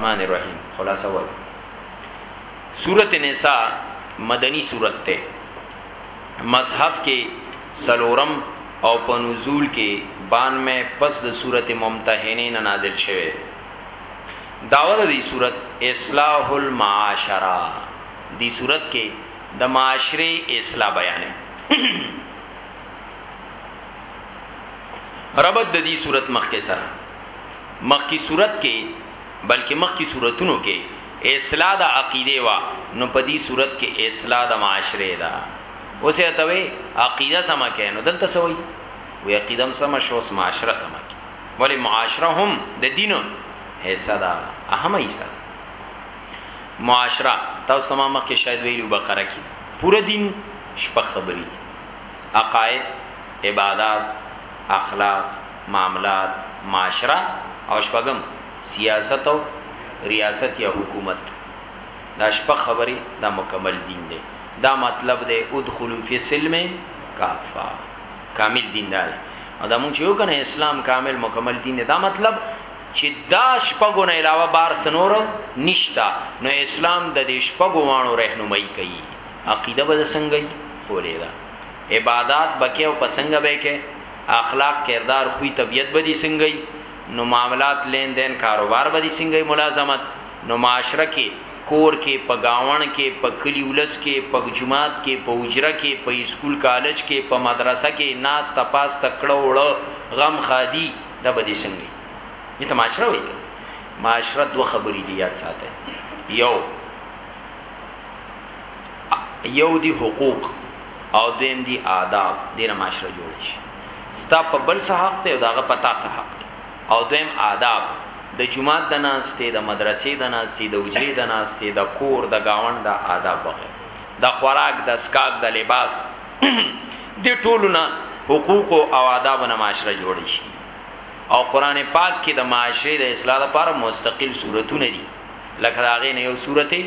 الرحمن الرحیم خلاصه وای سورت نساء مدنی سورت ته مصحف کې سلورم او په نزول کې 92 پس د سورت ممتحنه نه نازل شوه داور دی صورت اصلاح المعاشره دی صورت کې د معاشره اصلاح بیانې ربط د دې صورت مخکې سره مخکی صورت کې بلکې مخکی صورتونو کې اصلاح د عقیده وا نو په دې صورت کې اصلاح د معاشره ده اوسه ته وی عقیده سم کې نو دلته سوي وی عقیده هم سم شو اوس معاشره سم کې ولی معاشره هم د دین حصہ ده اهمه حصہ معاشره تاسو ما مخکې شاید ویلو بقره کې پوره دین شپه خبري عقاید عبادت اخلاق معاملات، معاشره او شپږم سیاست او ریاست یا حکومت دا شپږ خبرې دا مکمل دین دی دا مطلب دی ادخلو فی السلم کافه کامل دین دا دی او دا مونږ چې یو کنه اسلام کامل مکمل دین دا مطلب چې دا شپږو نه علاوه بار سنور نشتا نو اسلام د دې شپږو وانو رهنمایي کوي عقیده به څنګه خولې دا عبادت بکې او پسنګ به کې اخلاق کردار خوی طبیعت به دی سنګه یی نو معاملات لین دین کاروبار به دی سنګه یی ملازمت نو معاشره کی کور کی په ګاونډ کی په کلی ولس کی په جومات کی په حجره کی په اسکول کالج کی په مدرسه کی ناسته پاسته کړه وړه غم ښادی دا به دی سنګه یی دی ته معاشره وایی کنه معاشره دوه خبری دی یاد ساته یو. یو دی حقوق او دویم دی آداب دینه معاشره جوړ شي ستا په بل څه حق ته او داغه پتا څه حق ته او دویم آداب د جمعات د ناستې د مدرسې د ناستې د وجري د ناستې د کور د گاوند د آداب وغه د خوراک د اسکاک د لباس د ټولونه حقوق او آداب نه معاشره جوړ شي او قران پاک کې د معاشره د اصلاح لپاره مستقل صورتونه دي لکه دا غي نه یو سورته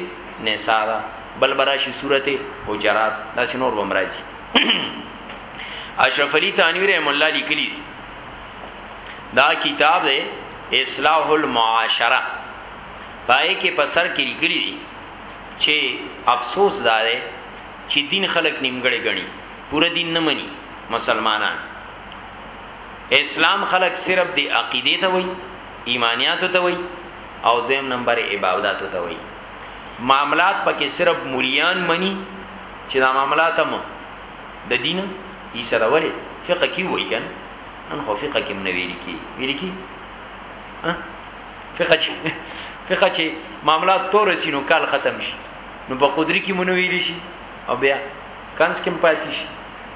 نساء دا بل براشي سورته حجرات دا سينور بمراجي اشرف علي ثانوي رحم الله لیکلي دا کتاب دی اصلاح المعاشره پای کې په سر کې لیکلي دي چې افسوس دار چې دین خلک نیمګړي غني پوره دین نه مني مسلمانان اسلام خلک صرف دی عقیده ته وای ایمانیات ته وای او دویم نمبر عباوداتو ته وایی معاملات پکې صرف مولیان منی چې دا معاملات هم د دین ای سره ولی فقه کی وای کن ان خو فقه کې منوی لیکي ویل کی فقه چې فقه چې معاملات تور سینو کال ختم شي نو په قدرت کې منوی لشي او بیا کنس کې پاتې شي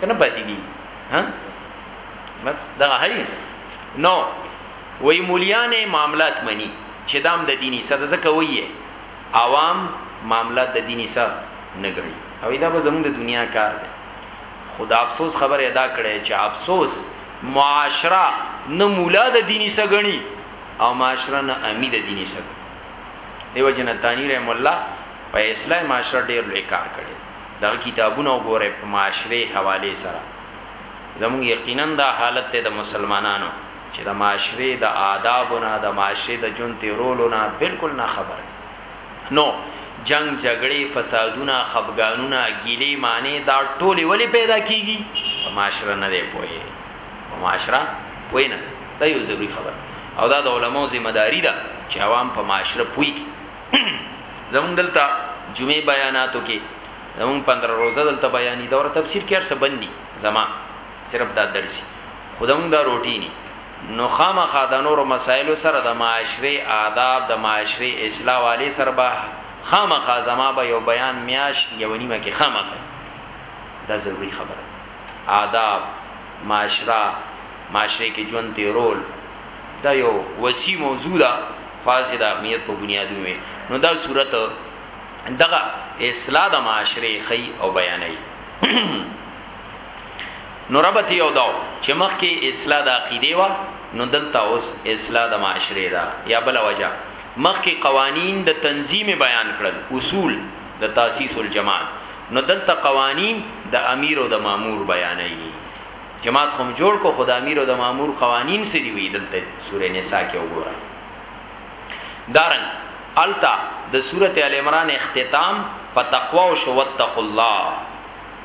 کنه پاتې دي ها بس دا هي نو وایی مولیان ېې معاملات منی چه دا هم د دین حصه ده ځکه وایی ېې عوام معاملات د دین حصه نه ګڼی او وایی دا به زموږ د دنیا کار ده خو د افسوس خبره ېې دا کړی چه افسوس معاشره نه مولا د دین حصه ګڼی او معاشره نه امی د دین حصه ګڼی دیو جن تانی رحم الله په اصلاح معاشره ډیر لوی کار کړی دا کتابونه وګوره په معاشره حواله سره زموږ یقینا دا حالت ته د مسلمانانو چې د معاشرې د آدابو نه، د معاشرې د ژوند تېرولو نه بالکل ناخبره دي، نو جنګ، جګړې، فسادونه، خپګانونه، ګیلې، مانې دا ټولې ولې پیدا کېږي؟ په معاشره نه دی پوه، په معاشره پوه نه دی، دا یو ضروري خبره ده او دا د علماوو ذمه داري ده چې عوام په معاشره پوه کړي. زموږ دلته جمعې بیاناتو کې زموږ پندره روزه دلته بیاني، دوره تفسیر کې هر څه بند دي زما. صرف دا درسي خدا مونږ دا روټي ني نو خامخا د نورو مسایلو سره د معاشري آداب د معاشري اصلاح والي سره به خامخا زما به یو بیان میاش یو نیمه کې خامخا دا ضروری خبره آداب معاشره معاشره کې ژوند ته رول دا یو وسی موضوع ده فاصله اهمیت په بنیادونو وي نو دا صورت دغه اصلاح د معاشره خي او بیانې نو ربط یو داو چې مخکې اصلاح د عقیده وا نو دلته اوس اصلاح د معاشره دا یا بل وجه مخکې قوانین د تنظیم بیان کړل اصول د تاسیس الجماعت نو دلته قوانین د امیر او د مامور بیانوي جماعت هم جوړ کو خدای امیر او د مامور قوانین سری وی دلته سورې نساء کې وګوره دارن التا د سورته ال عمران اختتام په تقوا او شوتق الله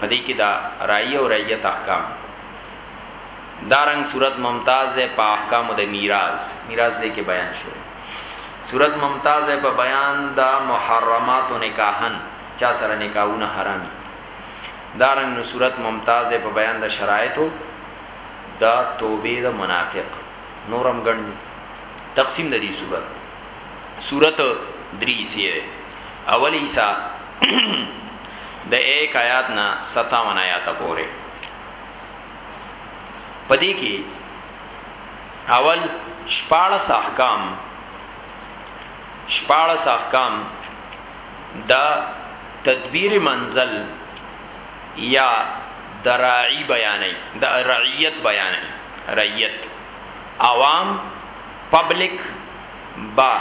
په دې کې دا رعی او رعیت احکام دا رنګ صورت ممتاز ده په احکام د میراث میراث دې کې بیان شو صورت ممتاز ده په بیان د محرمات نکاحن چا سره نکاحونه حرامي دا رنګ نو صورت ممتاز ده په بیان د شرایطو دا توبه د منافق نورم ګڼ تقسیم د دې صورت سورت دری سیه اول عیسا د ایک آیات نا ستاون آیات پوره پدې کې اول شپاړس احکام شپاړس احکام دا تدبیر منزل یا دراعی بیانې د رعیت بیانې رعیت عوام پبلک به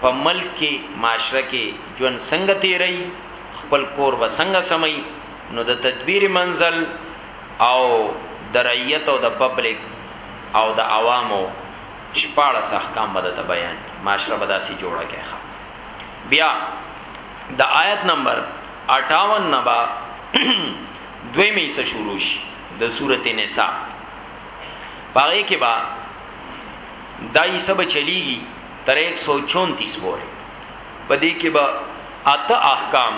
په ملک کې معاشره کې ژوند څنګه تیروي خپل کور به څنګه سموي نو د تدبیر منزل او د رعیت او د پبلک او د عوامو شپاړس احکام به د بیان کی معاشره به داسې جوړه کې ښه بیا د آیت نمبر 58 نبا دوی می سه شروع شي د سورته نساء پاره کې با دا یې سبا چلیږي تر 134 پورې په دې کې به اته احکام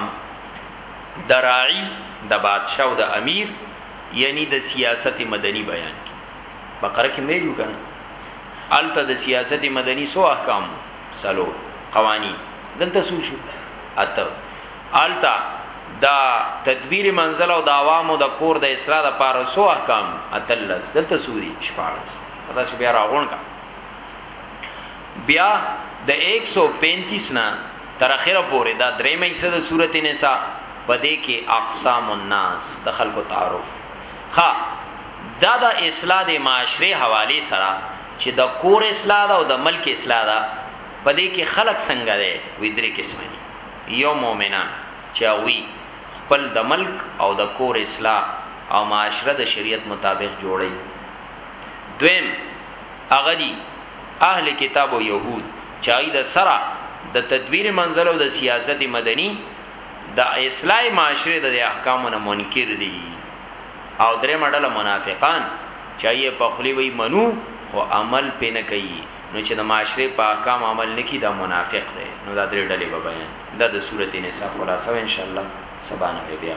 دراعي د بادشاہ او د امیر یعنی د سیاست مدنی بیان کی بقره کې ویلو کنه الته د سیاست مدنی سو احکام سلو قوانین دلته سو شو اته هلته د تدبیر منزل او د عوامو د کور د اصلاح د پاره سو احکام اتلس دلته سوري شپارس دا چې بیا راغون کا بیا د 135 نه تر اخره پورې دا درې مې حصہ د سورته نساء پدې کې اقسام الناس د خلکو تعارف ها دا د اصلاح د معاشره حواله سره چې د کور اصلاح دا او د ملک اصلاح دا پدې کې خلک څنګه دی وې درې قسمه دي یو مومنان چې هغوی خپل د ملک او د کور اصلاح او معاشره د شریعت مطابق جوړوي. دویم، هغه دي اهل کتاب او یهود چې هغوی د سره د تدبیر منزل او د سیاست مدني د اصلاح معاشرې د احکامو نه منکر دي او دریمه ډله منافقان چې هغوی په خولې وایي منو خو عمل پرې نه کوي. نو چې د معاشرې په احکامو عمل نه کړي دا منافق دی نو دا درې ډلې به بیان کړو دا د سورت نساء خلاصه وه انشاءالله سبا نه به بیا